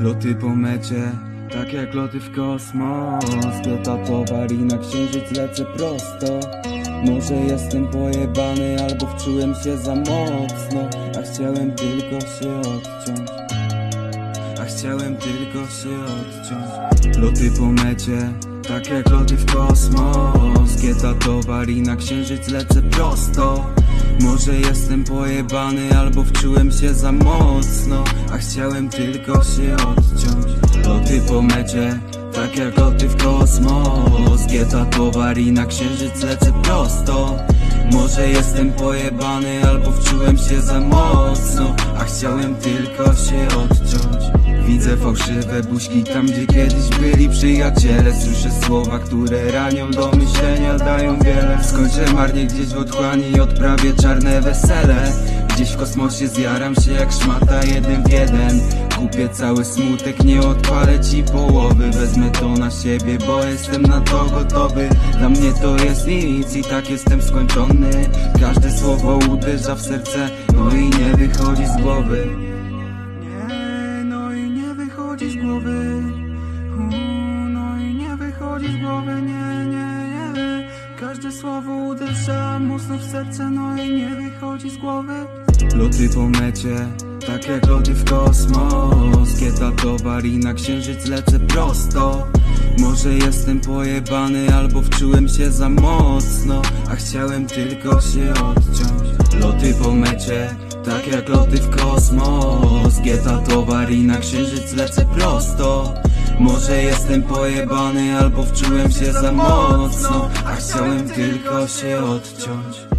Loty po mecie, tak jak loty w kosmos. Piota towar i na księżyc lecę prosto. Może jestem pojebany albo wczułem się za mocno. A chciałem tylko się odciąć. A chciałem tylko się odciąć. Loty po mecie, tak jak loty w kosmos Kieta towar i na księżyc lecę prosto. Może jestem pojebany albo wczułem się za mocno A chciałem tylko się odciąć. Loty po mecie, tak jak loty w kosmos Gieta towar i na księżyc lecę prosto. Może jestem pojebany albo wczułem się za mocno A chciałem tylko się odciąć Widzę fałszywe buźki tam gdzie kiedyś byli przyjaciele. Słyszę słowa, które ranią do myślenia dają wiele. Skończę marnie gdzieś w otchłani i odprawię czarne wesele? Gdzieś w kosmosie zjaram się jak szmata jeden w jeden. Kupię cały smutek, nie odpalę ci połowy. Wezmę to na siebie, bo jestem na to gotowy. Dla mnie to jest nic i tak jestem skończony. Każde słowo uderza w serce, no i nie wychodzi z głowy głowy. No i nie wychodzi z głowy, nie, nie, nie. Każde słowo uderza mocno w serce, no i nie wychodzi z głowy. Loty po mecie, tak jak loty w kosmos. Kieta towar i na księżyc lecę prosto. Może jestem pojebany albo wczułem się za mocno A chciałem tylko się odciąć. Loty po mecie, tak jak loty w kosmos Gieta towar i na księżyc lecę prosto. Może jestem pojebany albo wczułem się za mocno A chciałem tylko się odciąć